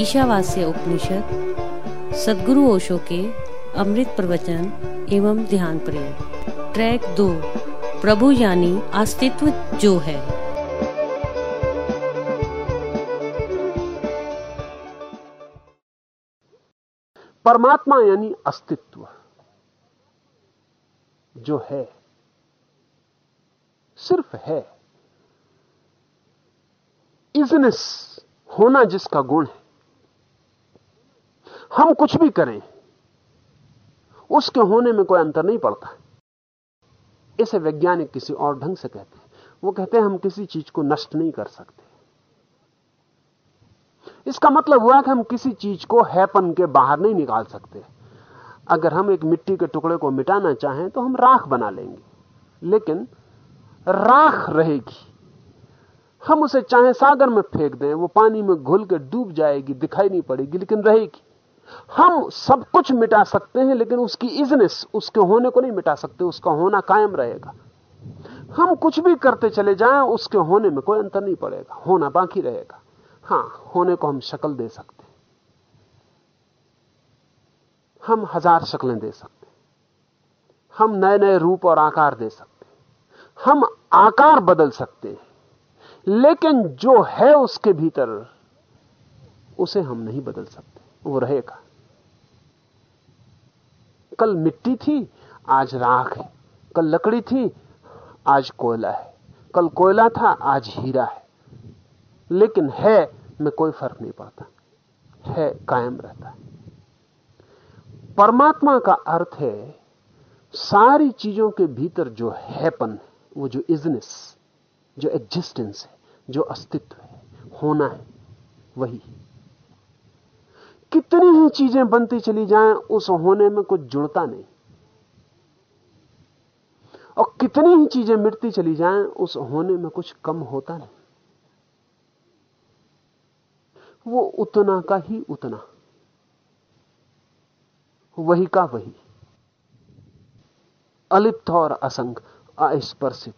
ईशावास्य उपनिषद, सदगुरु ओशो के अमृत प्रवचन एवं ध्यान प्रेम। ट्रैक दो, प्रभु यानी अस्तित्व जो है। परमात्मा यानी अस्तित्व जो है, सिर्फ़ है। इजनेस होना जिसका गुण है। हम कुछ भी करें, उसके होने में कोई अंतर नहीं पड़ता। इसे वैज्ञानिक किसी और ढंग से कहते हैं। वो कहते हैं, हम किसी चीज़ को नष्ट नहीं कर सकते। इसका मतलब हुआ कि हम किसी चीज़ को हैपन के बाहर नहीं निकाल सकते। अगर हम एक मिट्टी के टुकड़े को मिटाना चाहें तो हम राख बना लेंगे। लेकिन राख रहेगी। हम उसे चाहे सागर में फेंक दें, वो पानी में घुल के डूब जाएगी, दिखाई नहीं पड़ेगी, लेकिन रहेगी। हम सब कुछ मिटा सकते हैं, लेकिन उसकी इजनेस, उसके होने को नहीं मिटा सकते, उसका होना कायम रहेगा। हम कुछ भी करते चले जाएँ, उसके होने में कोई अंतर नहीं पड़ेगा, होना बाकी रहेगा। हाँ, होने को हम शक्ल दे सकते हैं। हम हज़ार शक्लें दे सकते हैं। हम नए नए रूप और आकार दे सकते हैं। हम आकार बदल सकते हैं। लेकिन जो है उसके भीतर, उसे हम नहीं बदल सकते। वो रहेगा। कल मिट्टी थी, आज राख है। कल लकड़ी थी, आज कोयला है। कल कोयला था, आज हीरा है। लेकिन है, में कोई फ़र्क नहीं पड़ता। है कायम रहता है। परमात्मा का अर्थ है, सारी चीज़ों के भीतर जो हैपन है, वो जो इजनेस, जो एग्जिस्टेंस है, जो अस्तित्व है, होना है, वही कितनी ही चीज़ें बनती चली जाएँ, उस होने में कुछ जुड़ता नहीं। और कितनी ही चीज़ें मिटती चली जाएँ, उस होने में कुछ कम होता नहीं। वो उतना का ही उतना। वही का वही। अलिप्त और असंग, अस्पर्शित।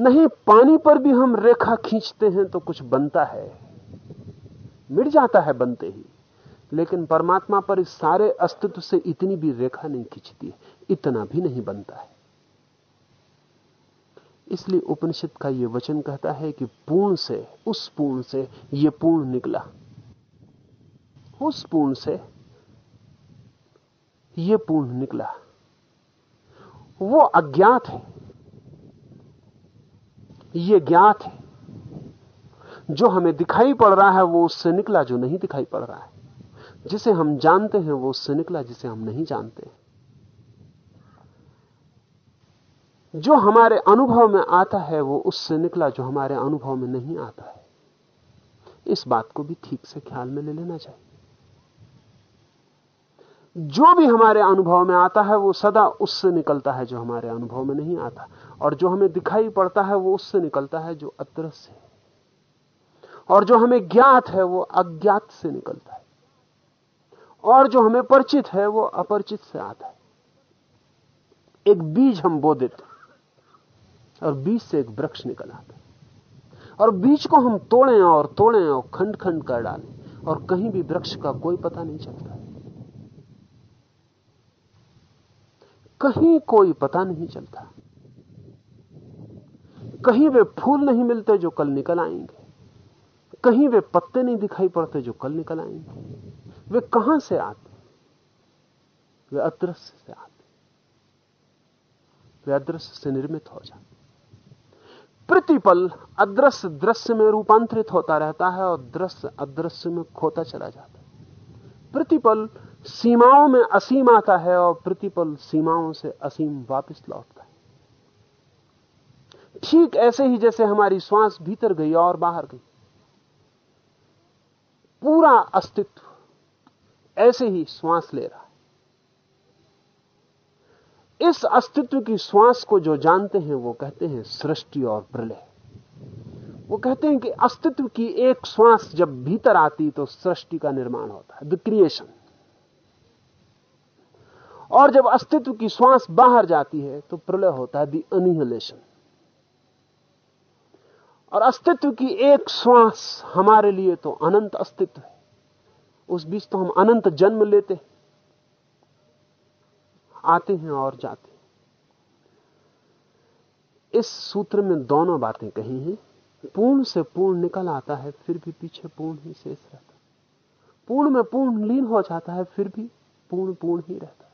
नहीं, पानी पर भी हम रेखा खींचते हैं तो कुछ बनता है। मिट जाता है बनते ही। लेकिन परमात्मा पर इस सारे अस्तित्व से इतनी भी रेखा नहीं खींचती इतना भी नहीं बनता है। इसलिए उपनिषद का यह वचन कहता है कि पूर्ण से, उस पूर्ण से यह पूर्ण निकला। उस पूर्ण से यह पूर्ण निकला। वो अज्ञात है। ये ज्ञात है। जो हमें दिखाई पड़ रहा है, वो उससे निकला जो नहीं दिखाई पड़ रहा है। जिसे हम जानते हैं, वो उससे निकला जिसे हम नहीं जानते जो हमारे अनुभव में आता है, वो उससे निकला जो हमारे अनुभव में नहीं आता है। इस बात को भी ठीक से ख्याल में ले लेना चाहिए। जो भी हमारे अनुभव में आता है, वो सदा उससे निकलता है जो हमारे अनुभव में नहीं आता। और जो हमें दिखाई पड़ता है, वो उससे निकलता है जो अदृश्य है। और जो हमें ज्ञात है, वो अज्ञात से निकलता है। और जो हमें परिचित है, वो अपरिचित से आता है। एक बीज हम बो देते हैं, और बीज से एक वृक्ष निकल आता है। और बीज को हम तोड़ें और तोड़ें और खंड खंड कर डालें, और कहीं भी वृक्ष का कोई पता नहीं चलता। कहीं कोई पता नहीं चलता। कहीं वे फूल नहीं मिलते जो कल निकल आएँगे। कहीं वे पत्ते नहीं दिखाई पड़ते जो कल निकल आएँगे वे कहाँ से आते? वे अदृश्य से आते। वे अदृश्य से निर्मित हो जाते। प्रतिपल अदृश्य दृश्य में रूपांतरित होता रहता है और दृश्य अदृश्य में खोता चला जाता है। प्रतिपल सीमाओं में असीम आता है और प्रतिपल सीमाओं से असीम वापस लौटता है। ठीक ऐसे ही जैसे हमारी श्वास भीतर गई और बाहर गई। पूरा अस्तित्व ऐसे ही श्वास ले रहा है। इस अस्तित्व की श्वास को जो जानते हैं, वो कहते हैं सृष्टि और प्रलय। वो कहते हैं कि अस्तित्व की एक श्वास जब भीतर आती तो सृष्टि का निर्माण होता है द क्रिएशन और जब अस्तित्व की श्वास बाहर जाती है तो प्रलय होता है दी अनिहलेशन और अस्तित्व की एक श्वास हमारे लिए तो अनंत अस्तित्व है। उस बीच तो हम अनंत जन्म लेते आते हैं और जाते हैं। इस सूत्र में दोनों बातें कही हैं। पूर्ण से पूर्ण निकल आता है, फिर भी पीछे पूर्ण ही शेष रहता पूर्ण में पूर्ण लीन हो जाता है, फिर भी पूर्ण पूर्ण ही रहता है।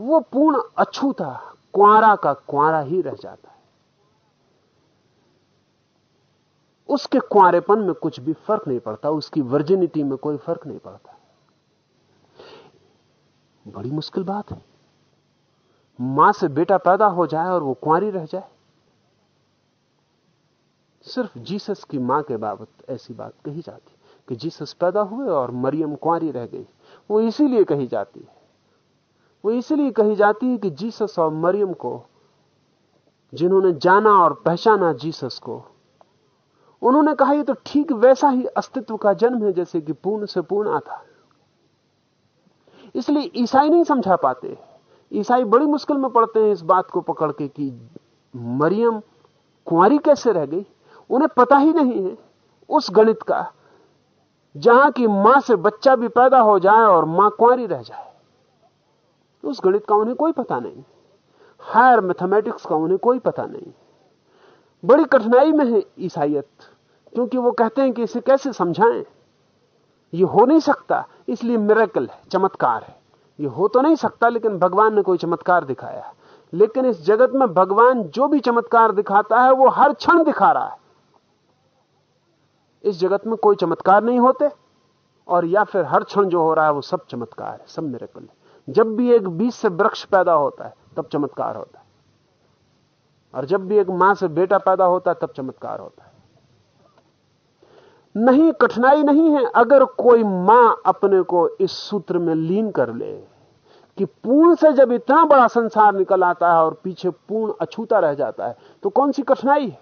वो पूर्ण अछूता, क्वारा का क्वारा ही रह जाता है। उसके क्वारेपन में कुछ भी फ़र्क नहीं पड़ता, उसकी वर्जिनिटी में कोई फ़र्क नहीं पड़ता। बड़ी मुश्किल बात है। माँ से बेटा पैदा हो जाए और वो कुंवारी रह जाए। सिर्फ़ जीसस की माँ के बाबत ऐसी बात कही जाती, कि जीसस पैदा हुए और मरियम कुंवारी रह गई। वो इसीलिए कही जाती है। वो इसीलिए कही जाती है कि जीसस और मरियम को, जिन्होंने जाना और पहचाना जीसस को उन्होंने कहा यह तो ठीक वैसा ही अस्तित्व का जन्म है जैसे कि पूर्ण से पूर्ण आता इसलिए ईसाई नहीं समझा पाते ईसाई बड़ी मुश्किल में पड़ते हैं इस बात को पकड़ के कि मरियम कुंवारी कैसे रह गई? उन्हें पता ही नहीं है उस गणित का, जहाँ की माँ से बच्चा भी पैदा हो जाए और माँ कुंवारी रह जाए। उस गणित का उन्हें कोई पता नहीं। हायर मैथमेटिक्स का उन्हें कोई पता नहीं। बड़ी कठिनाई में है ईसाइत क्योंकि वो कहते हैं कि इसे कैसे समझाएँ? ये हो नहीं सकता, इसलिए मिरेकल है, चमत्कार है। ये हो तो नहीं सकता, लेकिन भगवान ने कोई चमत्कार दिखाया लेकिन इस जगत में भगवान जो भी चमत्कार दिखाता है, वो हर क्षण दिखा रहा है। इस जगत में कोई चमत्कार नहीं होते, और या फिर हर क्षण जो हो रहा है, वो सब चमत्कार है, सब मिरेकल है। जब भी एक बीज से वृक्ष पैदा होता है, तब चमत्कार होता है। और जब भी एक माँ से बेटा पैदा होता है, तब चमत्कार होता है। नहीं, कठिनाई नहीं है। अगर कोई माँ अपने को इस सूत्र में लीन कर ले कि पूर्ण से जब इतना बड़ा संसार निकल आता है और पीछे पूर्ण अछूता रह जाता है तो कौन सी कठिनाई है?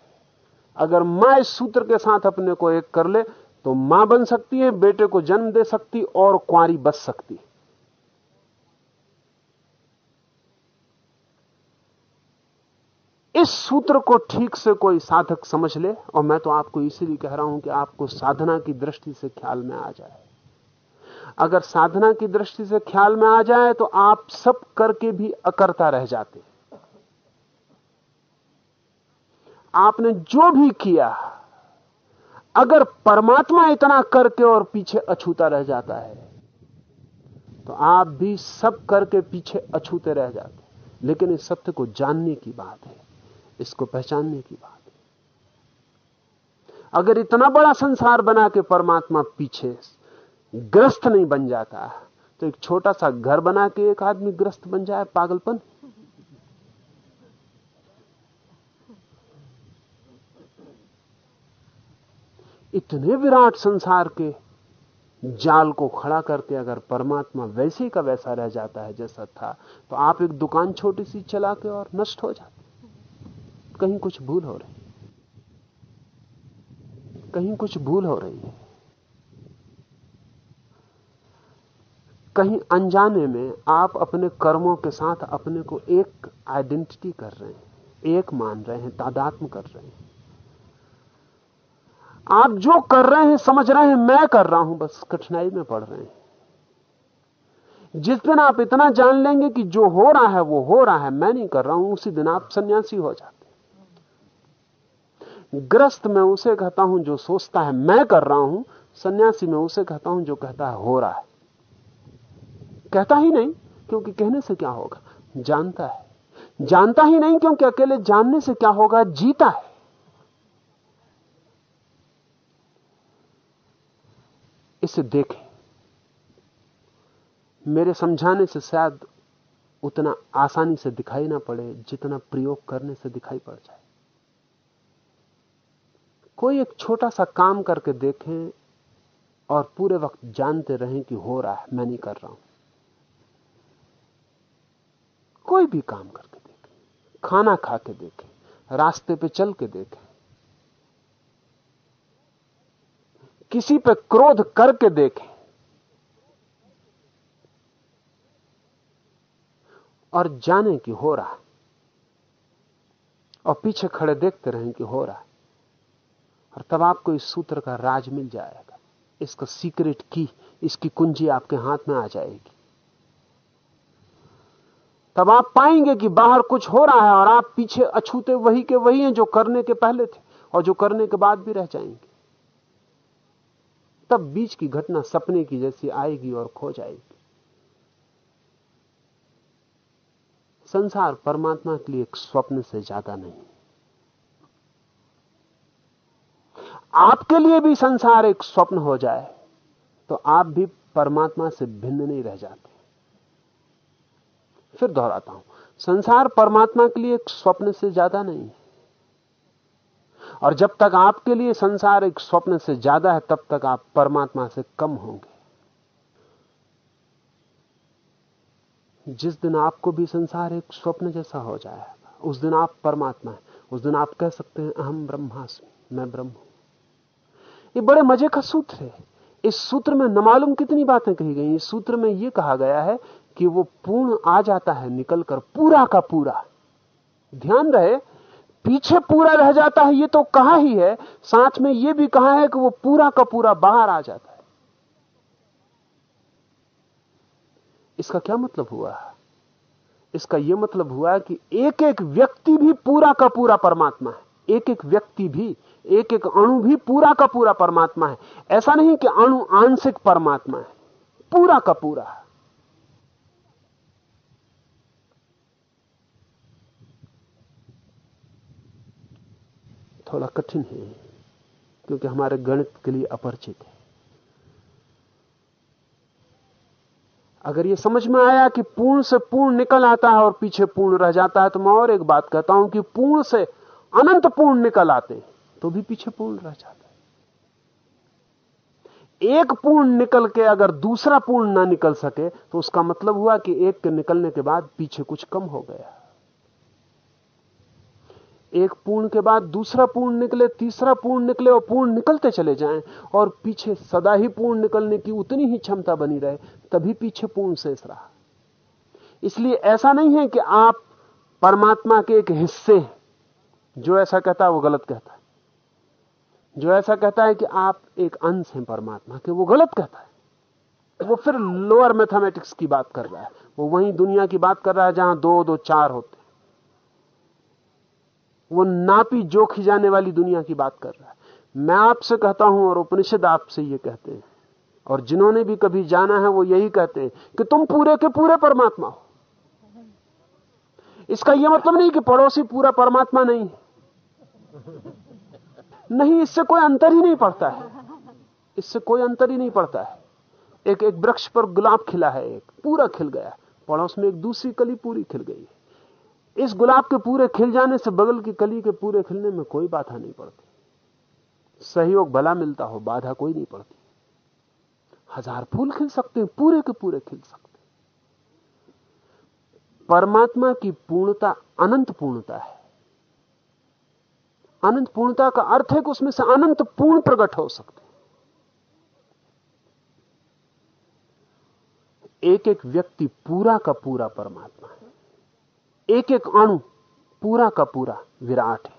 अगर माँ इस सूत्र के साथ अपने को एक कर ले तो माँ बन सकती है, बेटे को जन्म दे सकती और कुआरी बच सकती इस सूत्र को ठीक से कोई साधक समझ ले, और मैं तो आपको इसीलिए कह रहा हूँ कि आपको साधना की दृष्टि से ख्याल में आ जाए। अगर साधना की दृष्टि से ख्याल में आ जाए तो आप सब करके भी अकरता रह जाते। आपने जो भी किया, अगर परमात्मा इतना करके और पीछे अछूता रह जाता है तो आप भी सब करके पीछे अछूते रह जाते। लेकिन इस सत्य को जानने की बात है। इसको पहचानने की बात अगर इतना बड़ा संसार बना के परमात्मा पीछे ग्रस्त नहीं बन जाता तो एक छोटा सा घर बना के एक आदमी ग्रस्त बन जाए, पागलपन। इतने विराट संसार के जाल को खड़ा करके अगर परमात्मा वैसे का वैसा रह जाता है जैसा था तो आप एक दुकान छोटी सी चला के और नष्ट हो जाते। कहीं कुछ भूल हो रही कहीं कुछ भूल हो रही है। कहीं अनजाने में आप अपने कर्मों के साथ अपने को एक आइडेंटिटी कर रहे हैं, एक मान रहे हैं, तादात्म कर रहे हैं। आप जो कर रहे हैं, समझ रहे हैं, मैं कर रहा हूँ, बस कठिनाई में पड़ रहे हैं। जिस दिन आप इतना जान लेंगे कि जो हो रहा है, वो हो रहा है, मैं नहीं कर रहा हूँ, उसी दिन आप सन्यासी हो जाते ग्रस्त मैं उसे कहता हूँ जो सोचता है, मैं कर रहा हूँ, सन्यासी मैं उसे कहता हूँ जो कहता है, हो रहा है। कहता ही नहीं, क्योंकि कहने से क्या होगा? जानता है। जानता ही नहीं, क्योंकि अकेले जानने से क्या होगा? जीता है। इसे देखें। मेरे समझाने से शायद उतना आसानी से दिखाई ना पड़े, जितना प्रयोग करने से दिखाई पड़ जाए। कोई एक छोटा सा काम करके देखें और पूरे वक्त जानते रहें कि हो रहा है, मैं नहीं कर रहा हूँ। कोई भी काम करके देखें, खाना खा के देखें, रास्ते पे चल के देखें, किसी पे क्रोध करके देखें और जाने कि हो रहा है। और पीछे खड़े देखते रहें कि हो रहा है। और तब आपको इस सूत्र का राज मिल जाएगा। इसका सीक्रेट की, इसकी कुंजी आपके हाथ में आ जाएगी। तब आप पाएँगे कि बाहर कुछ हो रहा है और आप पीछे अछूते वही के वही हैं जो करने के पहले थे और जो करने के बाद भी रह जाएँगे। तब बीच की घटना सपने की जैसी आएगी और खो जाएगी। संसार परमात्मा के लिए एक स्वप्न से ज़्यादा नहीं। आपके लिए भी संसार एक स्वप्न हो जाए तो आप भी परमात्मा से भिन्न नहीं रह जाते। फिर दोहराता हूँ, संसार परमात्मा के लिए एक स्वप्न से ज़्यादा नहीं है। और जब तक आपके लिए संसार एक स्वप्न से ज़्यादा है, तब तक आप परमात्मा से कम होंगे। जिस दिन आपको भी संसार एक स्वप्न जैसा हो जाएगा, उस दिन आप परमात्मा है, उस दिन आप कह सकते हैं, अहम ब्रह्मास्मि, मैं ब्रह्म हूँ। ये बड़े मज़े का सूत्र है। इस सूत्र में न मालूम कितनी बातें कही गई इस सूत्र में यह कहा गया है कि वो पूर्ण आ जाता है, निकलकर पूरा का पूरा। ध्यान रहे, पीछे पूरा रह जाता है, ये तो कहा ही है। साथ में यह भी कहा है कि वो पूरा का पूरा बाहर आ जाता है। इसका क्या मतलब हुआ? इसका यह मतलब हुआ कि एक एक व्यक्ति भी पूरा का पूरा परमात्मा है। एक एक व्यक्ति भी एक एक अणु भी पूरा का पूरा परमात्मा है। ऐसा नहीं कि अणु आंशिक परमात्मा है। पूरा का पूरा। थोड़ा कठिन है, क्योंकि हमारे गणित के लिए अपरिचित है। अगर ये समझ में आया कि पूर्ण से पूर्ण निकल आता है और पीछे पूर्ण रह जाता है तो मैं और एक बात कहता हूँ कि पूर्ण से अनंत पूर्ण निकल आते हैं। तो भी पीछे पूर्ण रह जाता है। एक पूर्ण निकल के अगर दूसरा पूर्ण ना निकल सके तो उसका मतलब हुआ कि एक के निकलने के बाद पीछे कुछ कम हो गया। एक पूर्ण के बाद दूसरा पूर्ण निकले, तीसरा पूर्ण निकले और पूर्ण निकलते चले जाएँ, और पीछे सदा ही पूर्ण निकलने की उतनी ही क्षमता बनी रहे, तभी पीछे पूर्ण शेष रहा। इसलिए ऐसा नहीं है कि आप परमात्मा के एक हिस्से जो ऐसा कहता है, वो गलत कहता है। जो ऐसा कहता है कि आप एक अंश हैं परमात्मा के, वो गलत कहता है। वो फिर लोअर मैथमेटिक्स की बात कर रहा है। वो वही दुनिया की बात कर रहा है जहाँ दो दो, चार होते वो नापी जोखी जाने वाली दुनिया की बात कर रहा है। मैं आपसे कहता हूँ और उपनिषद आपसे ये कहते हैं। और जिन्होंने भी कभी जाना है, वो यही कहते हैं कि तुम पूरे के पूरे परमात्मा हो। इसका यह मतलब नहीं कि पड़ोसी पूरा परमात्मा नहीं नहीं, इससे कोई अंतर ही नहीं पड़ता है। इससे कोई अंतर ही नहीं पड़ता है। एक एक वृक्ष पर गुलाब खिला है, एक पूरा खिल गया पड़ोस में एक दूसरी कली पूरी खिल गई है। इस गुलाब के पूरे खिल जाने से बगल की कली के पूरे खिलने में कोई बाधा नहीं पड़ती। सहयोग भला मिलता हो, बाधा कोई नहीं पड़ती। हज़ार फूल खिल सकते हैं, पूरे के पूरे खिल सकते परमात्मा की पूर्णता अनंत पूर्णता है। अनंत पूर्णता का अर्थ है कि उसमें से अनंत पूर्ण प्रकट हो सकते एक एक व्यक्ति पूरा का पूरा परमात्मा है। एक एक अणु पूरा का पूरा विराट है।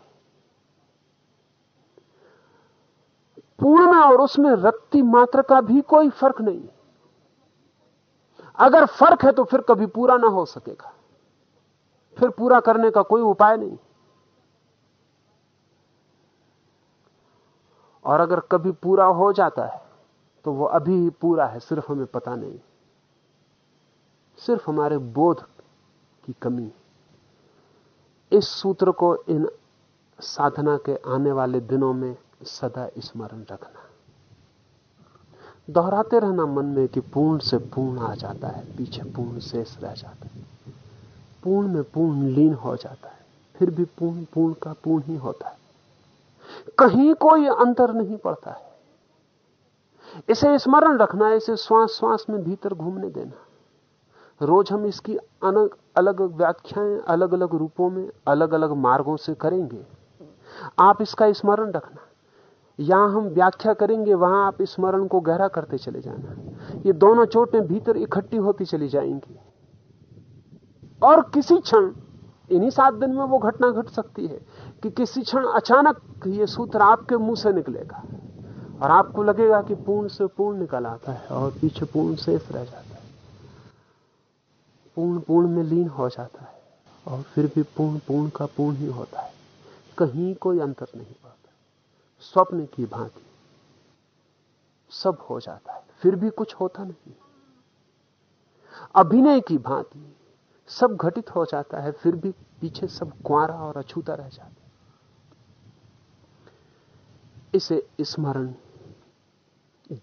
पूर्ण और उसमें रक्ति मात्र का भी कोई फ़र्क नहीं अगर फ़र्क है तो फिर कभी पूरा ना हो सकेगा। फिर पूरा करने का कोई उपाय नहीं। और अगर कभी पूरा हो जाता है तो वो अभी ही पूरा है, सिर्फ़ हमें पता नहीं। सिर्फ़ हमारे बोध की कमी इस सूत्र को इन साधना के आने वाले दिनों में सदा स्मरण रखना। दोहराते रहना मन में कि पूर्ण से पूर्ण आ जाता है, पीछे पूर्ण शेष रह जाता है। पूर्ण में पूर्ण लीन हो जाता है, फिर भी पूर्ण पूर्ण का पूर्ण ही होता है। कहीं कोई अंतर नहीं पड़ता है। इसे स्मरण रखना, इसे श्वास श्वास में भीतर घूमने देना। रोज हम इसकी अलग अलग व्याख्याएँ अलग अलग रूपों में अलग अलग मार्गों से करेंगे। आप इसका स्मरण रखना। यहाँ हम व्याख्या करेंगे, वहाँ आप स्मरण को गहरा करते चले जाना। ये दोनों चोटें भीतर इकट्ठी होती चली जाएँगी। और किसी क्षण, इन्हीं सात दिन में वो घटना घट सकती है। कि किसी क्षण अचानक ये सूत्र आपके मुँह से निकलेगा और आपको लगेगा कि पूर्ण से पूर्ण निकल आता है और पीछे पूर्ण शेष रह जाता है। पूर्ण पूर्ण में लीन हो जाता है और फिर भी पूर्ण पूर्ण का पूर्ण ही होता है। कहीं कोई अंतर नहीं पड़ता। स्वप्न की भांति सब हो जाता है। फिर भी कुछ होता नहीं। अभिनय की भांति सब घटित हो जाता है। फिर भी पीछे सब कुआरा और अछूता रह जाता है। इसे स्मरण।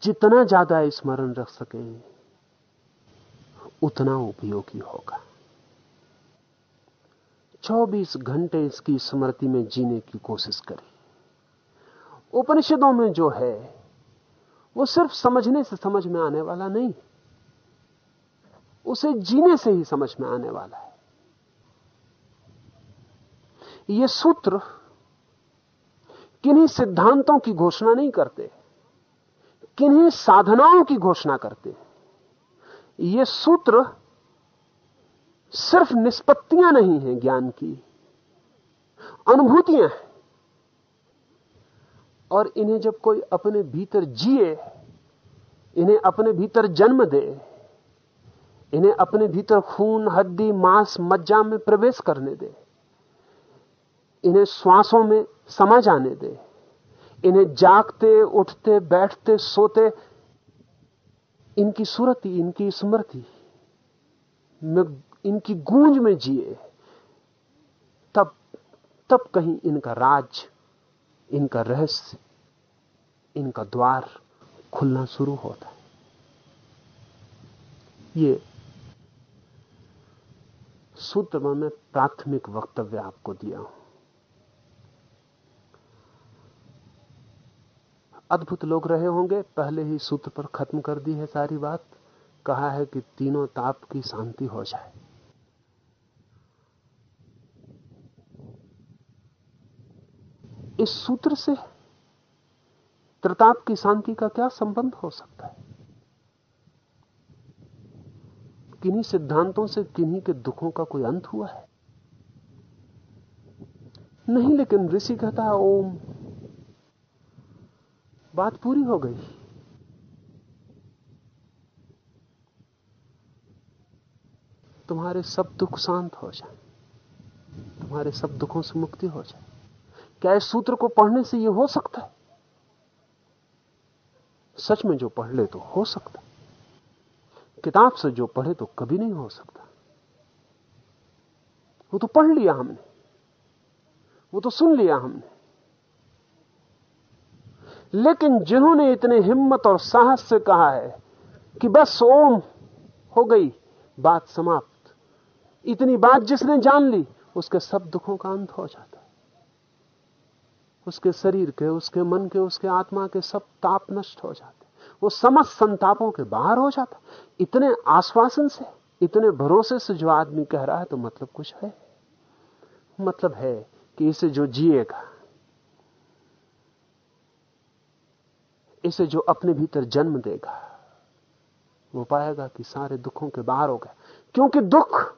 जितना ज़्यादा स्मरण रख सके, उतना उपयोगी होगा। 24 घंटे इसकी स्मृति में जीने की कोशिश करें। उपनिषदों में जो है, वो सिर्फ़ समझने से समझ में आने वाला नहीं, उसे जीने से ही समझ में आने वाला है। ये सूत्र किन्हीं सिद्धांतों की घोषणा नहीं करते, किन्हीं साधनाओं की घोषणा करते। ये सूत्र सिर्फ़ निष्पत्तियाँ नहीं हैं ज्ञान की, अनुभूतियाँ हैं। और इन्हें जब कोई अपने भीतर जिए, इन्हें अपने भीतर जन्म दे, इन्हें अपने भीतर खून, हड्डी, मांस, मज्जा में प्रवेश करने दे, इन्हें श्वासों में समा जाने दे। इन्हें जागते, उठते, बैठते, सोते, इनकी सुरति इनकी स्मृति। में इनकी गूंज में जिए, तब तब कहीं इनका राज, इनका रहस्य, इनका द्वार खुलना शुरू होता है। ये सूत्र मैं प्राथमिक वक्तव्य आपको दिया हूँ। अद्भुत लोग रहे होंगे। पहले ही सूत्र पर खत्म कर दी है सारी बात। कहा है कि तीनों ताप की शांति हो जाए। इस सूत्र से त्रिताप की शांति का क्या संबंध हो सकता है? किन्हीं सिद्धांतों से किन्हीं के दुखों का कोई अंत हुआ है? नहीं, लेकिन ऋषि कहता है, ओम बात पूरी हो गई। तुम्हारे सब दुख शांत हो जाए। तुम्हारे सब दुखों से मुक्ति हो जाए। क्या इस सूत्र को पढ़ने से यह हो सकता है? सच में जो पढ़ ले तो हो सकता किताब से जो पढ़े तो कभी नहीं हो सकता। वो तो पढ़ लिया हमने। वो तो सुन लिया हमने। लेकिन जिन्होंने इतने हिम्मत और साहस से कहा है कि बस ओम हो गई, बात समाप्त। इतनी बात जिसने जान ली, उसके सब दुखों का अंत हो जाता है। उसके शरीर के, उसके मन के, उसके आत्मा के सब ताप नष्ट हो जाते वो समस्त संतापों के बाहर हो जाता इतने आश्वासन से, इतने भरोसे से जो आदमी कह रहा है तो मतलब कुछ है। मतलब है कि इसे जो जिएगा इसे जो अपने भीतर जन्म देगा, वो पाएगा कि सारे दुखों के बाहर हो गए। क्योंकि दुख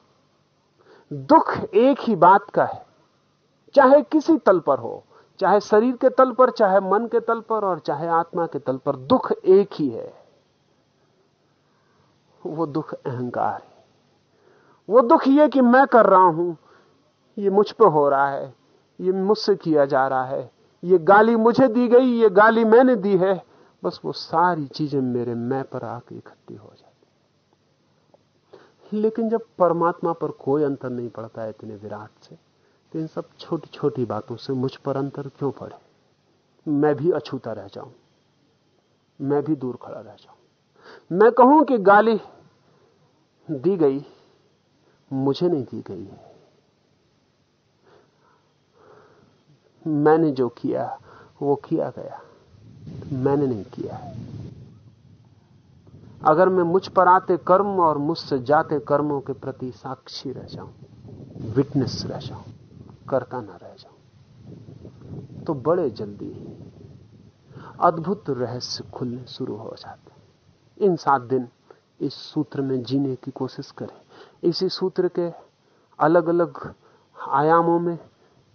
दुख एक ही बात का है। चाहे किसी तल पर हो, चाहे शरीर के तल पर, चाहे मन के तल पर, और चाहे आत्मा के तल पर, दुख एक ही है। वो दुख अहंकार है। वो दुख ये कि मैं कर रहा हूँ, ये मुझ पर हो रहा है, ये मुझसे किया जा रहा है, ये गाली मुझे दी गई, ये गाली मैंने दी है बस वो सारी चीज़ें मेरे मैं पर आके इकट्ठी हो जाती। लेकिन जब परमात्मा पर कोई अंतर नहीं पड़ता है इतने विराट से तो इन सब छोटी छोटी बातों से मुझ पर अंतर क्यों पड़े? मैं भी अछूता रह जाऊँ। मैं भी दूर खड़ा रह जाऊँ। मैं कहूँ कि गाली दी गई, मुझे नहीं दी गई है। मैंने जो किया, वो किया गया। मैंने नहीं किया है। अगर मैं मुझ पर आते कर्म और मुझसे जाते कर्मों के प्रति साक्षी रह जाऊँ विटनेस रह जाऊँ, करता ना रह जाऊँ तो बड़े जल्दी अद्भुत रहस्य खुलने शुरू हो जाते इन सात दिन इस सूत्र में जीने की कोशिश करें। इसी सूत्र के अलग अलग आयामों में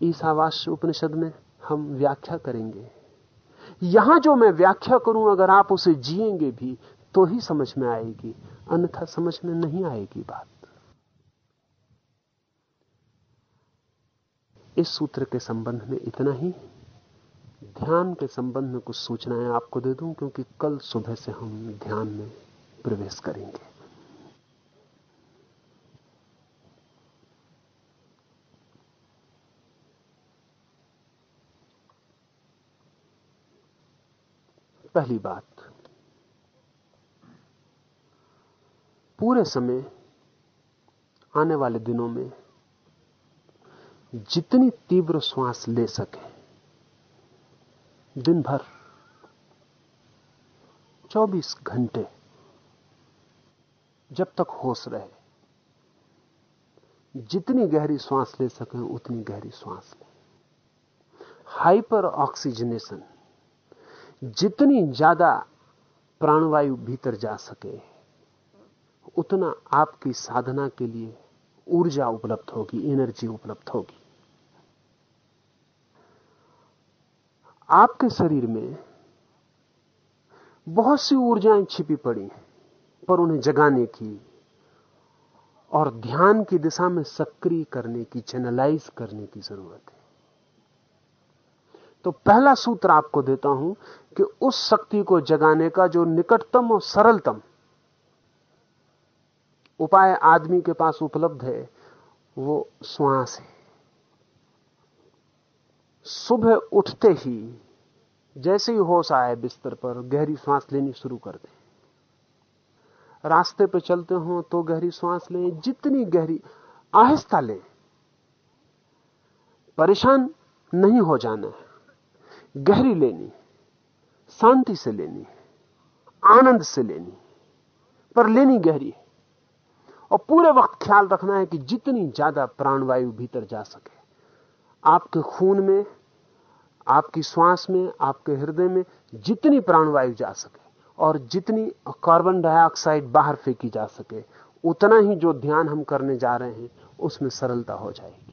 ईसावास उपनिषद में हम व्याख्या करेंगे। यहाँ जो मैं व्याख्या करूँ, अगर आप उसे जिएँगे भी तो ही समझ में आएगी। अन्यथा समझ में नहीं आएगी बात। इस सूत्र के संबंध में इतना ही। ध्यान के संबंध में कुछ सूचनाएँ आपको दे दूँ, क्योंकि कल सुबह से हम ध्यान में प्रवेश करेंगे। पहली बात। पूरे समय, आने वाले दिनों में, जितनी तीव्र श्वास ले सके, दिन भर 24 घंटे, जब तक होश रहे, जितनी गहरी श्वास ले सकें, उतनी गहरी श्वास लें। हाइपर ऑक्सीजनेशन जितनी ज़्यादा प्राणवायु भीतर जा सके, उतना आपकी साधना के लिए ऊर्जा उपलब्ध होगी एनर्जी उपलब्ध होगी। आपके शरीर में बहुत सी ऊर्जाएँ छिपी पड़ी हैं, पर उन्हें जगाने की और ध्यान की दिशा में सक्रिय करने की चैनलाइज करने की ज़रूरत है। तो पहला सूत्र आपको देता हूँ कि उस शक्ति को जगाने का जो निकटतम और सरलतम उपाय आदमी के पास उपलब्ध है, वो श्वास है। सुबह उठते ही जैसे ही होश आए बिस्तर पर, गहरी सांस लेनी शुरू कर दें। रास्ते पे चलते हो तो गहरी सांस लें, जितनी गहरी आहिस्ता लें। परेशान नहीं हो जाना है। गहरी लेनी, शांति से लेनी, आनंद से लेनी, पर लेनी गहरी है। और पूरे वक्त ख्याल रखना है कि जितनी ज़्यादा प्राणवायु भीतर जा सके, आपके खून में, आपकी श्वास में, आपके हृदय में जितनी प्राणवायु जा सके और जितनी कार्बन डाइऑक्साइड बाहर फेंकी जा सके, उतना ही जो ध्यान हम करने जा रहे हैं, उसमें सरलता हो जाएगी।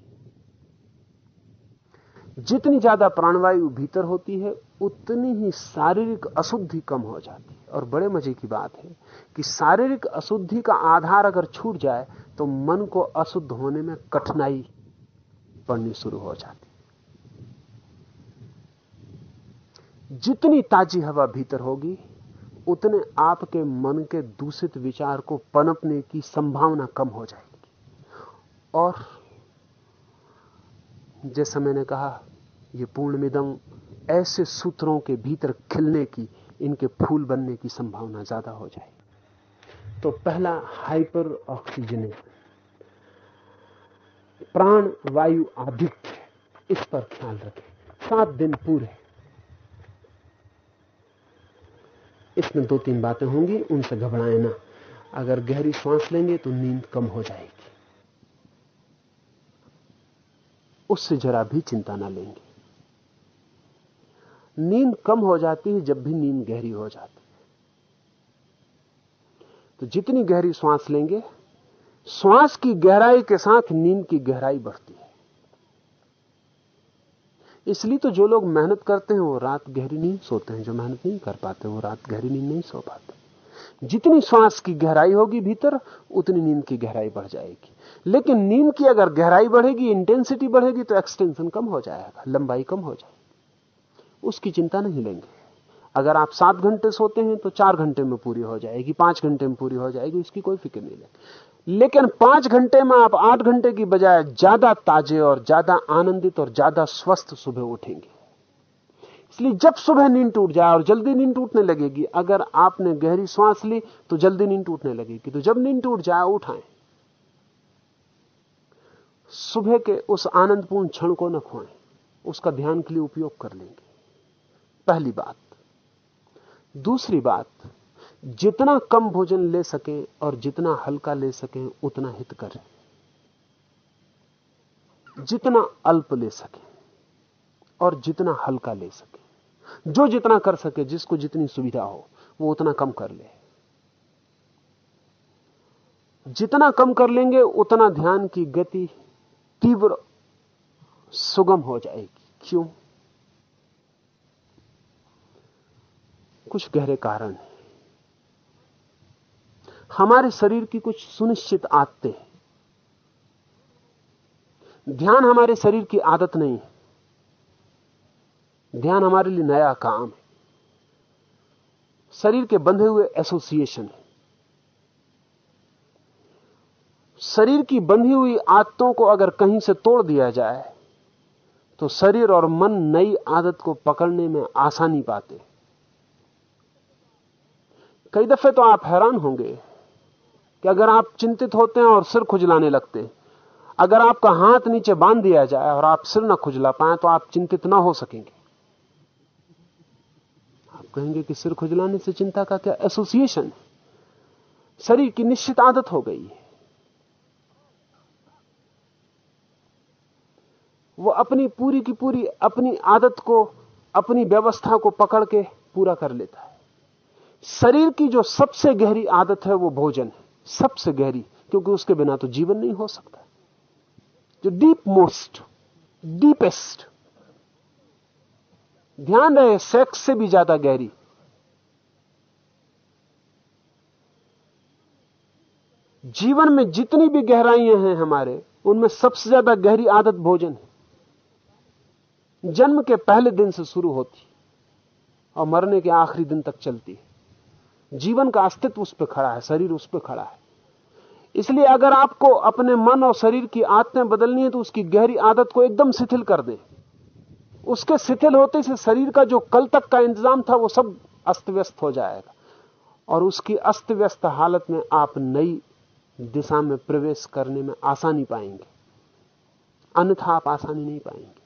जितनी ज़्यादा प्राणवायु भीतर होती है, उतनी ही शारीरिक अशुद्धि कम हो जाती है। और बड़े मज़े की बात है कि शारीरिक अशुद्धि का आधार अगर छूट जाए तो मन को अशुद्ध होने में कठिनाई पड़नी शुरू हो जाती है। जितनी ताजी हवा भीतर होगी, उतने आपके मन के दूषित विचार को पनपने की संभावना कम हो जाएगी। और जैसा मैंने कहा ये पूर्णमिदम ऐसे सूत्रों के भीतर खिलने की, इनके फूल बनने की संभावना ज़्यादा हो जाएगी। तो पहला, हाइपर ऑक्सीजन प्राण, वायु आधिक्य इस पर ख्याल रखें। सात दिन पूरे। इसमें दो तीन बातें होंगी, उनसे घबराए ना। अगर गहरी सांस लेंगे तो नींद कम हो जाएगी। उससे जरा भी चिंता ना लेंगे। नींद कम हो जाती है जब भी नींद गहरी हो जाती है। तो जितनी गहरी श्वास लेंगे, श्वास की गहराई के साथ नींद की गहराई बढ़ती है। इसलिए तो जो लोग मेहनत करते हैं, वो रात गहरी नींद सोते हैं। जो मेहनत नहीं कर पाते, वो रात गहरी नींद नहीं सो पाते। जितनी श्वास की गहराई होगी भीतर, उतनी नींद की गहराई बढ़ जाएगी। लेकिन नींद की अगर गहराई बढ़ेगी, इंटेंसिटी बढ़ेगी तो एक्सटेंशन कम हो जाएगा, लंबाई कम हो जाएगी। उसकी चिंता नहीं लेंगे। अगर आप सात घंटे सोते हैं तो चार घंटे में पूरी हो जाएगी, पाँच घंटे में पूरी हो जाएगी उसकी कोई फ़िक्र नहीं लेंगे लेकिन पाँच घंटे में आप आठ घंटे की बजाय ज़्यादा ताजे और ज़्यादा आनंदित और ज़्यादा स्वस्थ सुबह उठेंगे। इसलिए जब सुबह नींद टूट जाए और जल्दी नींद टूटने लगेगी, अगर आपने गहरी सांस ली तो जल्दी नींद टूटने लगेगी। तो जब नींद टूट जाए, उठाएँ। सुबह के उस आनंदपूर्ण क्षण को न खोएँ। उसका ध्यान के लिए उपयोग कर लेंगे। पहली बात। दूसरी बात, जितना कम भोजन ले सकें और जितना हल्का ले सकें, उतना हित करें। जितना अल्प ले सकें और जितना हल्का ले सके। जो जितना कर सके, जिसको जितनी सुविधा हो, वो उतना कम कर ले। जितना कम कर लेंगे, उतना ध्यान की गति तीव्र सुगम हो जाएगी। क्यों? कुछ गहरे कारण हैं। हमारे शरीर की कुछ सुनिश्चित आदतें हैं। ध्यान हमारे शरीर की आदत नहीं है। ध्यान हमारे लिए नया काम है। शरीर के बंधे हुए एसोसिएशन है। शरीर की बंधी हुई आदतों को अगर कहीं से तोड़ दिया जाए तो शरीर और मन नई आदत को पकड़ने में आसानी पाते कई दफे तो आप हैरान होंगे कि अगर आप चिंतित होते हैं और सिर खुजलाने लगते हैं, अगर आपका हाथ नीचे बाँध दिया जाए और आप सिर ना खुजला पाए तो आप चिंतित ना हो सकेंगे। आप कहेंगे कि सिर खुजलाने से चिंता का क्या एसोसिएशन है? शरीर की निश्चित आदत हो गई है। वो अपनी पूरी की पूरी अपनी आदत को, अपनी व्यवस्था को पकड़ के पूरा कर लेता है। शरीर की जो सबसे गहरी आदत है वो भोजन है। सबसे गहरी, क्योंकि उसके बिना तो जीवन नहीं हो सकता। जो डीप मोस्ट डीपेस्ट ध्यान रहे सेक्स से भी ज़्यादा गहरी। जीवन में जितनी भी गहराइयाँ हैं हमारे, उनमें सबसे ज़्यादा गहरी आदत भोजन है। जन्म के पहले दिन से शुरू होती और मरने के आखिरी दिन तक चलती है। जीवन का अस्तित्व उस पर खड़ा है, शरीर उस पर खड़ा है। इसलिए अगर आपको अपने मन और शरीर की आदतें बदलनी है तो उसकी गहरी आदत को एकदम शिथिल कर दें। उसके शिथिल होते से शरीर का जो कल तक का इंतज़ाम था, वो सब अस्त व्यस्त हो जाएगा। और उसकी अस्त व्यस्त हालत में आप नई दिशा में प्रवेश करने में आसानी पाएँगे। अन्यथा आप आसानी नहीं पाएँगे।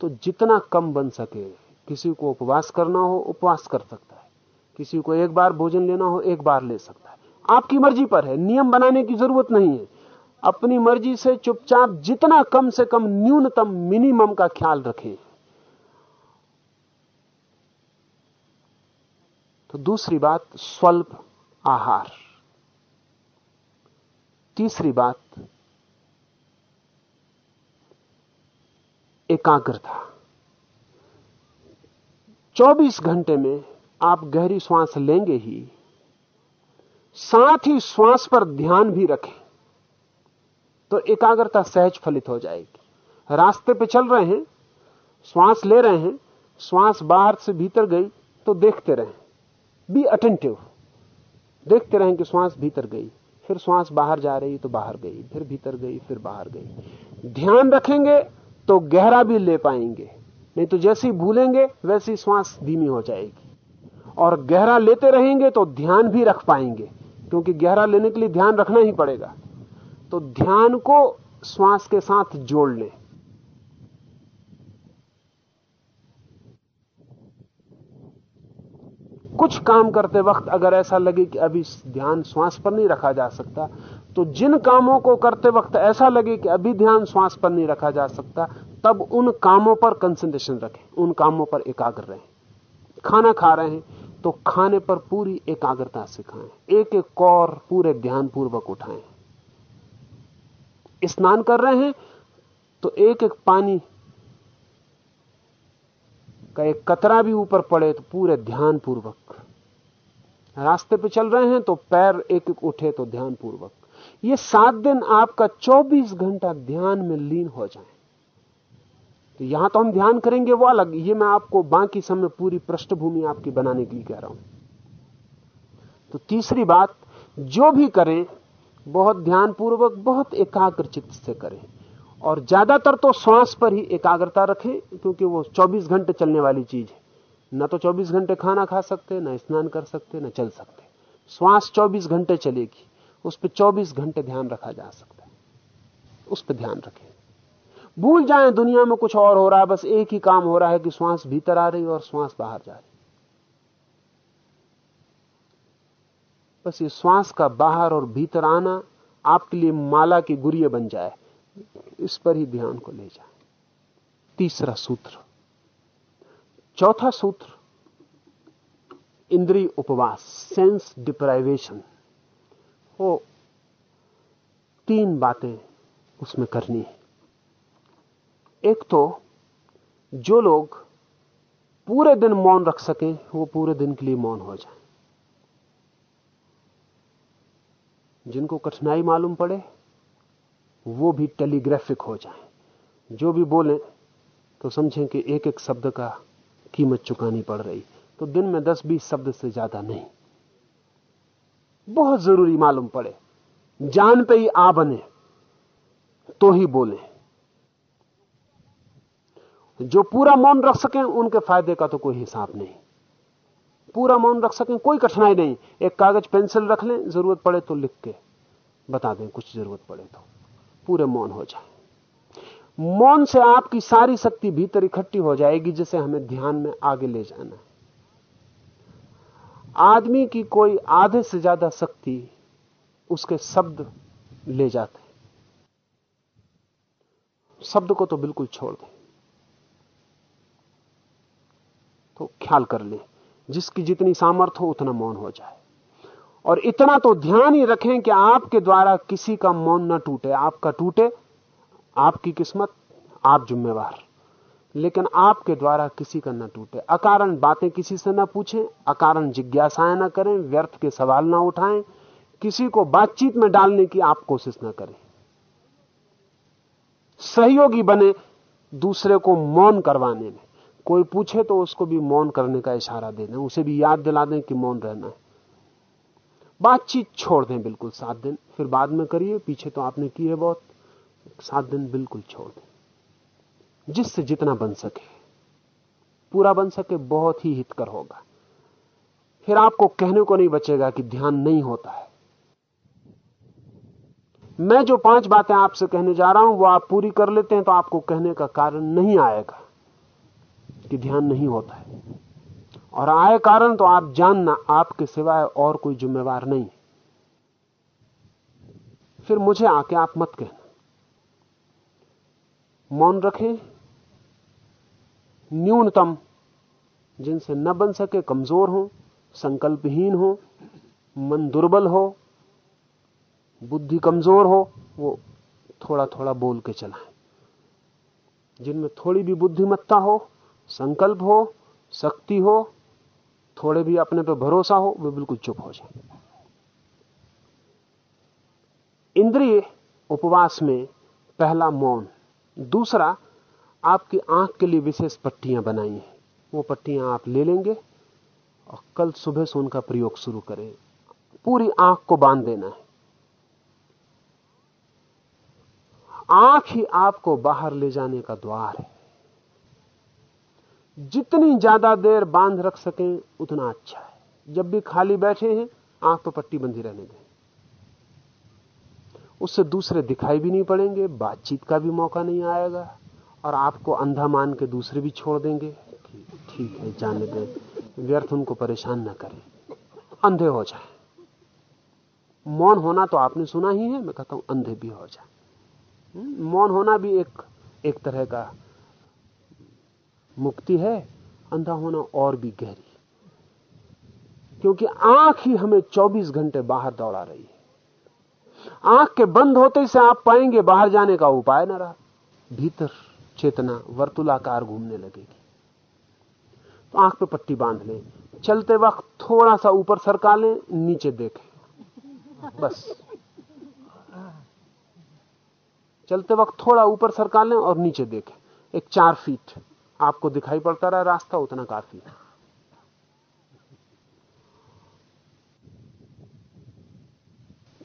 तो जितना कम बन सके, किसी को उपवास करना हो, उपवास कर सकता किसी को एक बार भोजन लेना हो, एक बार ले सकता है। आपकी मर्ज़ी पर है, नियम बनाने की ज़रूरत नहीं है। अपनी मर्ज़ी से चुपचाप जितना कम से कम न्यूनतम मिनिमम का ख्याल रखें। तो दूसरी बात, स्वल्प आहार। तीसरी बात, एकाग्रता। 24 घंटे में आप गहरी श्वास लेंगे ही। साथ ही श्वास पर ध्यान भी रखें तो एकाग्रता सहज फलित हो जाएगी। रास्ते पे चल रहे हैं, श्वास ले रहे हैं, श्वास बाहर से भीतर गई तो देखते रहें। बी अटेंटिव देखते रहें कि श्वास भीतर गई, फिर श्वास बाहर जा रही तो बाहर गई, फिर भीतर गई, फिर बाहर गई। ध्यान रखेंगे तो गहरा भी ले पाएँगे, नहीं तो जैसे भूलेंगे, वैसी श्वास धीमी हो जाएगी। और गहरा लेते रहेंगे तो ध्यान भी रख पाएँगे, क्योंकि गहरा लेने के लिए ध्यान रखना ही पड़ेगा। तो ध्यान को श्वास के साथ जोड़ लें। कुछ काम करते वक्त अगर ऐसा लगे कि अभी ध्यान श्वास पर नहीं रखा जा सकता तो जिन कामों को करते वक्त ऐसा लगे कि अभी ध्यान श्वास पर नहीं रखा जा सकता, तब उन कामों पर कंसंट्रेशन रखें, उन कामों पर एकाग्र रहें। खाना खा रहे हैं तो खाने पर पूरी एकाग्रता से खाएँ। एक एक कौर पूरे ध्यान पूर्वक उठाएँ। स्नान कर रहे हैं तो एक एक पानी का एक कतरा भी ऊपर पड़े तो पूरे ध्यान पूर्वक रास्ते पे चल रहे हैं तो पैर एक एक उठे तो ध्यान पूर्वक ये सात दिन आपका 24 घंटा ध्यान में लीन हो जाए। यहाँ तो हम ध्यान करेंगे वो अलग, ये मैं आपको बाकी समय पूरी पृष्ठभूमि आपकी बनाने के लिए कह रहा हूँ। तो तीसरी बात, जो भी करें, बहुत ध्यानपूर्वक, बहुत एकाग्र चित्त से करें। और ज़्यादातर तो श्वास पर ही एकाग्रता रखें, क्योंकि वो 24 घंटे चलने वाली चीज़ है। ना तो 24 घंटे खाना खा सकते, ना स्नान कर सकते, ना चल सकते। श्वास 24 घंटे चलेगी, उस पर 24 घंटे ध्यान रखा जा सकता है। उस पर ध्यान रखें। भूल जाए, दुनिया में कुछ और हो रहा है, बस एक ही काम हो रहा है कि श्वास भीतर आ रही और श्वास बाहर जा रही। बस ये श्वास का बाहर और भीतर आना आपके लिए माला की गुरिय बन जाए। इस पर ही ध्यान को ले जाए। तीसरा सूत्र। चौथा सूत्र। इंद्रिय उपवास सेंस डिप्राइवेशन हो, तीन बातें उसमें करनी है। एक तो जो लोग पूरे दिन मौन रख सकें, वो पूरे दिन के लिए मौन हो जाए। जिनको कठिनाई मालूम पड़े, वो भी टेलीग्राफिक हो जाए। जो भी बोलें तो समझें कि एक एक शब्द का कीमत चुकानी पड़ रही। तो दिन में दस बीस शब्द से ज़्यादा नहीं। बहुत ज़रूरी मालूम पड़े। जान पे ही आ बने तो ही बोले। जो पूरा मौन रख सकें, उनके फ़ायदे का तो कोई हिसाब नहीं। पूरा मौन रख सकें, कोई कठिनाई नहीं। एक कागज़, पेंसिल रख लें, ज़रूरत पड़े तो लिख के बता दें, कुछ ज़रूरत पड़े तो। पूरे मौन हो जाए। मौन से आपकी सारी शक्ति भीतर इकट्ठी हो जाएगी, जिसे हमें ध्यान में आगे ले जाना है। आदमी की कोई आधे से ज़्यादा शक्ति उसके शब्द ले जाते शब्द को तो बिल्कुल छोड़ दें। तो ख्याल कर ले, जिसकी जितनी सामर्थ्य हो उतना मौन हो जाए। और इतना तो ध्यान ही रखें कि आपके द्वारा किसी का मौन न टूटे। आपका टूटे, आपकी किस्मत, आप जिम्मेवार। लेकिन आपके द्वारा किसी का न टूटे। अकारण बातें किसी से न पूछें, अकारण जिज्ञासाएँ न करें, व्यर्थ के सवाल ना उठाएँ, किसी को बातचीत में डालने की आप कोशिश न करें। सहयोगी बने दूसरे को मौन करवाने में। कोई पूछे तो उसको भी मौन करने का इशारा दे दें, उसे भी याद दिला दें कि मौन रहना है। बातचीत छोड़ दें बिल्कुल सात दिन, फिर बाद में करिए, पीछे तो आपने की है बहुत, सात दिन बिल्कुल छोड़ दें। जिससे जितना बन सके, पूरा बन सके, बहुत ही हितकर होगा। फिर आपको कहने को नहीं बचेगा कि ध्यान नहीं होता है। मैं जो पाँच बातें आपसे कहने जा रहा हूँ, वो आप पूरी कर लेते हैं तो आपको कहने का कारण नहीं आएगा। कि ध्यान नहीं होता है। और आए कारण तो आप जानना आपके सिवाय और कोई जिम्मेवार नहीं फिर मुझे आके आप मत कहना। मौन रखें। न्यूनतम, जिनसे न बन सके कमज़ोर हो, संकल्पहीन हो, मन दुर्बल हो, बुद्धि कमज़ोर हो, वो थोड़ा थोड़ा बोल के चलाएँ। जिनमें थोड़ी भी बुद्धिमत्ता हो संकल्प हो, शक्ति हो, थोड़े भी अपने पे भरोसा हो, वे बिल्कुल चुप हो जाए इंद्रिय उपवास में पहला मौन, दूसरा आपकी आँख के लिए विशेष पट्टियाँ बनाई हैं। वो पट्टियाँ आप ले लेंगे और कल सुबह से उनका प्रयोग शुरू करें। पूरी आँख को बाँध देना है। आँख ही आपको बाहर ले जाने का द्वार है। जितनी ज़्यादा देर बाँध रख सकें, उतना अच्छा है। जब भी खाली बैठे हैं, आँख तो पट्टी बंधी रहने दें। उससे दूसरे दिखाई भी नहीं पड़ेंगे, बातचीत का भी मौका नहीं आएगा, और आपको अंधा मान के दूसरे भी छोड़ देंगे। ठीक है, जाने दें। व्यर्थ उनको परेशान न करें। अंधे हो जाए। मौन होना तो आपने सुना ही है, मैं कहता हूँ, अंधे भी हो जाए। मौन होना भी एक एक तरह का मुक्ति है, अंधा होना और भी गहरी। क्योंकि आँख ही हमें 24 घंटे बाहर दौड़ा रही है। आँख के बंद होते से आप पाएँगे बाहर जाने का उपाय ना रहा। भीतर चेतना वर्तुलाकार घूमने लगेगी। तो आँख पे पट्टी बाँध लें। चलते वक्त थोड़ा सा ऊपर सरका लें, नीचे देखें। बस। चलते वक्त थोड़ा ऊपर सरका लें और नीचे देखें। एक चार फीट आपको दिखाई पड़ता रहा रास्ता उतना काफ़ी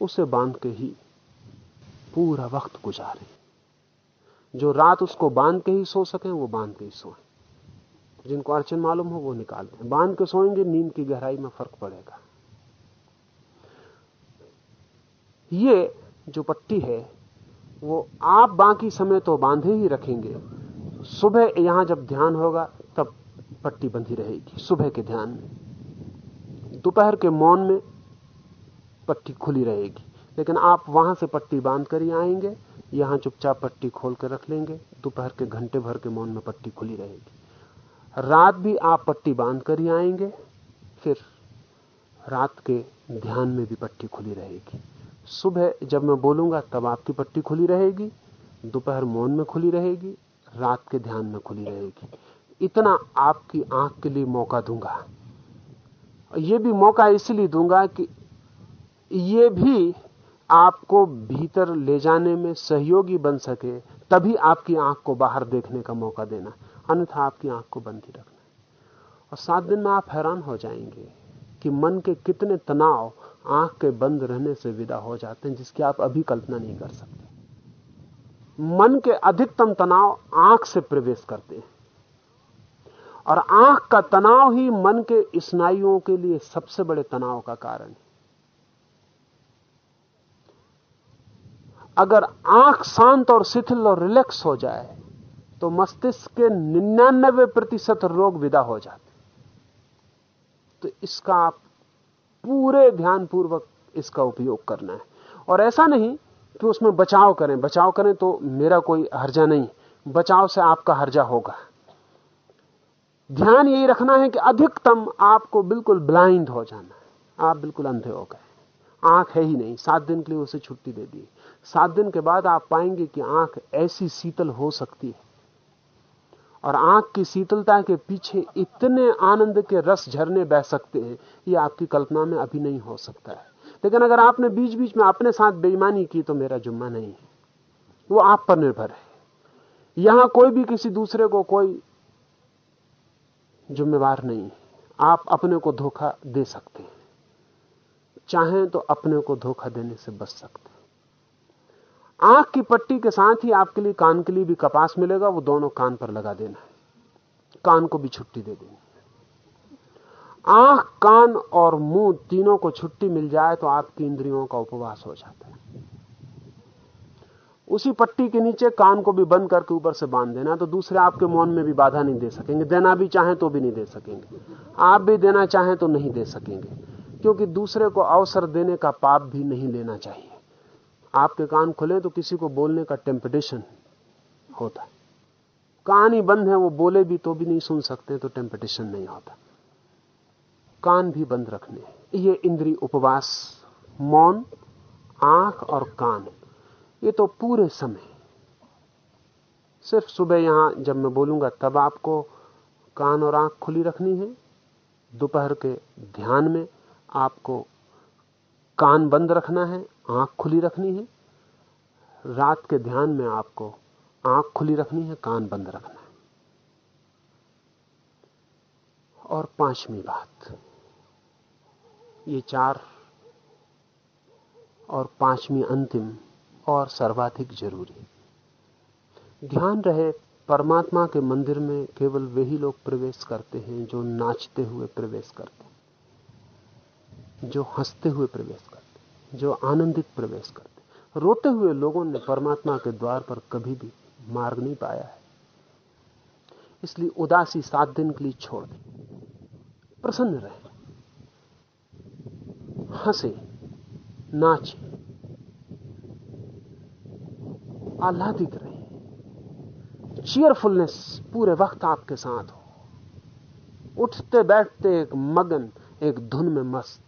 उसे बाँध के ही पूरा वक्त गुजारे। जो रात उसको बाँध के ही सो सके, वो बाँध के ही सोए। जिनको अड़चन मालूम हो, वो निकाल दें। बाँध के सोएँगे, नींद की गहराई में फ़र्क पड़ेगा। ये जो पट्टी है, वो आप बाकी समय तो बांधे ही रखेंगे। सुबह यहाँ जब ध्यान होगा, तब पट्टी बंधी रहेगी, सुबह के ध्यान में। दोपहर के मौन में पट्टी खुली रहेगी, लेकिन आप वहाँ से पट्टी बाँध कर ही आएँगे, यहाँ चुपचाप पट्टी खोल कर रख लेंगे, दोपहर के घंटे भर के मौन में पट्टी खुली रहेगी। रात भी आप पट्टी बाँध कर ही आएँगे, फिर रात के ध्यान में भी पट्टी खुली रहेगी। सुबह जब मैं बोलूँगा, तब आपकी पट्टी खुली रहेगी, दोपहर मौन में खुली रहेगी रात के ध्यान में खुली रहेगी। इतना आपकी आँख के लिए मौका दूँगा। ये भी मौका इसलिए दूँगा कि ये भी आपको भीतर ले जाने में सहयोगी बन सके, तभी आपकी आँख को बाहर देखने का मौका देना, अन्यथा आपकी आँख को बंद ही रखना। और सात दिन में आप हैरान हो जाएँगे कि मन के कितने तनाव आँख के बंद रहने से विदा हो जाते हैं, जिसकी आप अभी कल्पना नहीं कर सकते। मन के अधिकतम तनाव आँख से प्रवेश करते हैं। और आँख का तनाव ही मन के स्नायुओं के लिए सबसे बड़े तनाव का कारण है। अगर आँख शांत और शिथिल और रिलैक्स हो जाए तो मस्तिष्क के निन्यानबे प्रतिशत रोग विदा हो जाते तो इसका आप पूरे ध्यानपूर्वक इसका उपयोग करना है। और ऐसा नहीं कि उसमें बचाव करें। बचाव करें तो मेरा कोई हर्जा नहीं। बचाव से आपका हर्जा होगा। ध्यान यही रखना है कि अधिकतम आपको बिल्कुल ब्लाइंड हो जाना आप बिल्कुल अंधे हो गए। आँख है ही नहीं। सात दिन के लिए उसे छुट्टी दे दी। सात दिन के बाद आप पाएँगे कि आँख ऐसी शीतल हो सकती है। और आँख की शीतलता के पीछे इतने आनंद के रस झरने बह सकते हैं, ये आपकी कल्पना में अभी नहीं हो सकता है। लेकिन अगर आपने बीच बीच में अपने साथ बेईमानी की तो मेरा जुम्मा नहीं है। वो आप पर निर्भर है। यहाँ कोई भी किसी दूसरे को कोई जिम्मेवार नहीं है। आप अपने को धोखा दे सकते हैं। चाहें तो अपने को धोखा देने से बच सकते हैं। आँख की पट्टी के साथ ही आपके लिए कान के लिए भी कपास मिलेगा, वो दोनों कान पर लगा देना है। कान को भी छुट्टी दे देनी आँख, कान और मुँह तीनों को छुट्टी मिल जाए तो आपकी इंद्रियों का उपवास हो जाता है। उसी पट्टी के नीचे कान को भी बंद करके ऊपर से बाँध देना तो दूसरे आपके मौन में भी बाधा नहीं दे सकेंगे। देना भी चाहें तो भी नहीं दे सकेंगे। आप भी देना चाहें तो नहीं दे सकेंगे, क्योंकि दूसरे को अवसर देने का पाप भी नहीं लेना चाहिए। आपके कान खुले तो किसी को बोलने का टेम्पटेशन होता है। कान ही बंद है, वो बोले भी तो भी नहीं सुन सकते तो टेम्पटेशन नहीं होता। कान भी बंद रखने ये इंद्री उपवास, मौन, आँख और कान। ये तो पूरे समय सिर्फ़ सुबह यहाँ जब मैं बोलूँगा, तब आपको कान और आँख खुली रखनी है। दोपहर के ध्यान में आपको कान बंद रखना है, आँख खुली रखनी है। रात के ध्यान में आपको आँख खुली रखनी है, कान बंद रखना है। और पांचवी बात। ये चार और पांचवी अंतिम और सर्वाधिक ज़रूरी। ध्यान रहे, परमात्मा के मंदिर में केवल वही लोग प्रवेश करते हैं जो नाचते हुए प्रवेश करते हैं, जो हँसते हुए प्रवेश करते हैं, जो आनंदित प्रवेश करते हैं। रोते हुए लोगों ने परमात्मा के द्वार पर कभी भी मार्ग नहीं पाया है। इसलिए उदासी सात दिन के लिए छोड़ दें। प्रसन्न रहे। हंसे, नाचे। आह्लादित रहे। चीयरफुलनेस पूरे वक्त आपके साथ हो। उठते बैठते एक मगन, एक धुन में मस्त,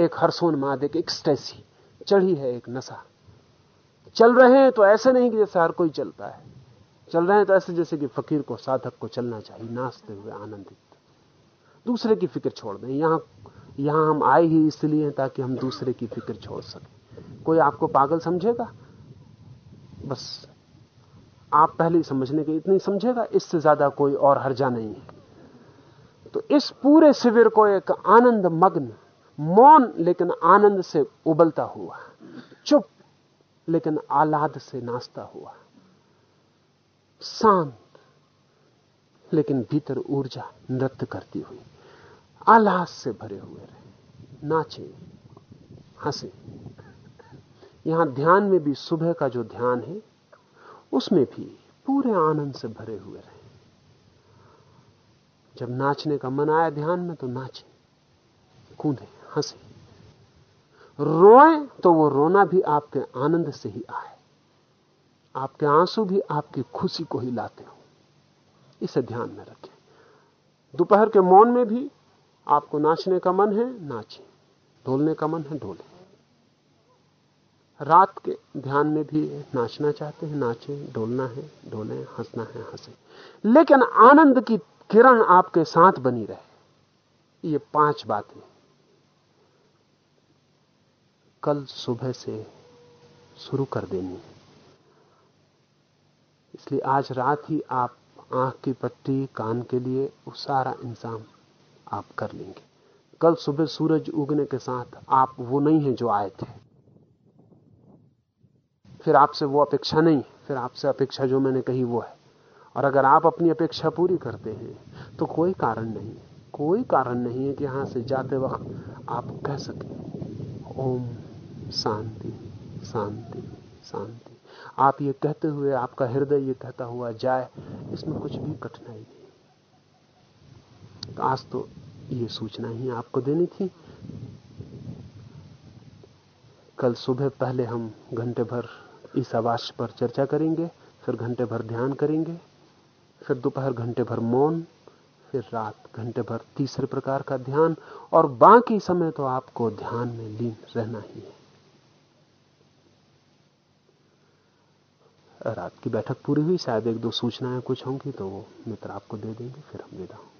एक हर्षोन्माद, एक एक्सटेसी चढ़ी है एक नशा। चल रहे हैं तो ऐसे नहीं कि जैसे हर कोई चलता है। चल रहे हैं तो ऐसे जैसे कि फकीर को, साधक को चलना चाहिए, नाचते हुए आनंदित। दूसरे की फ़िक्र छोड़ दें। यहाँ यहाँ हम आए ही इसलिए ताकि हम दूसरे की फ़िक्र छोड़ सकें। कोई आपको पागल समझेगा? बस। आप पहले समझने के इतनी समझेगा, इससे ज़्यादा कोई और हर्जा नहीं है। तो इस पूरे शिविर को एक आनंद मग्न, मौन, लेकिन आनंद से उबलता हुआ, चुप, लेकिन आह्लाद से नाचता हुआ, शांत, लेकिन भीतर ऊर्जा नृत्य करती हुई। आह्लाद से भरे हुए रहे। नाचे, हंसे। यहाँ ध्यान में भी सुबह का जो ध्यान है, उसमें भी पूरे आनंद से भरे हुए रहे। जब नाचने का मन आया ध्यान में तो नाचे, कूदे, हंसे। रोए तो वो रोना भी आपके आनंद से ही आए। आपके आँसू भी आपकी खुशी को ही लाते हो। इसे ध्यान में रखें। दोपहर के मौन में भी आपको नाचने का मन है नाचे ढोलने का मन है ढोले रात के ध्यान में भी नाचना चाहते हैं, नाचे ढोलना है ढोले हंसना है, हंसे। लेकिन आनंद की किरण आपके साथ बनी रहे। ये पाँच बातें। कल सुबह से शुरू कर देनी है। इसलिए आज रात ही आप आँख की पट्टी, कान के लिए वो सारा इंतज़ाम आप कर लेंगे। कल सुबह सूरज उगने के साथ आप वो नहीं है जो आए थे। फिर आपसे वो अपेक्षा नहीं, फिर आपसे अपेक्षा जो मैंने कही वो है। और अगर आप अपनी अपेक्षा पूरी करते हैं तो कोई कारण नहीं है। कोई कारण नहीं है कि यहाँ से जाते वक्त आप कह सकें, ओम शांति शांति शांति। आप ये कहते हुए, आपका हृदय ये कहता हुआ जाए, इसमें कुछ भी कठिनाई नहीं। तो आज तो ये सूचना ही आपको देनी थी। कल सुबह पहले हम घंटे भर इस आवास पर चर्चा करेंगे, फिर घंटे भर ध्यान करेंगे, फिर दोपहर घंटे भर मौन, फिर रात घंटे भर तीसरे प्रकार का ध्यान, और बाकी समय तो आपको ध्यान में लीन रहना ही है। रात की बैठक पूरी हुई, शायद एक दो सूचनाएँ कुछ होंगी तो वो मित्र आपको दे देंगे, फिर हम विदा होंगे।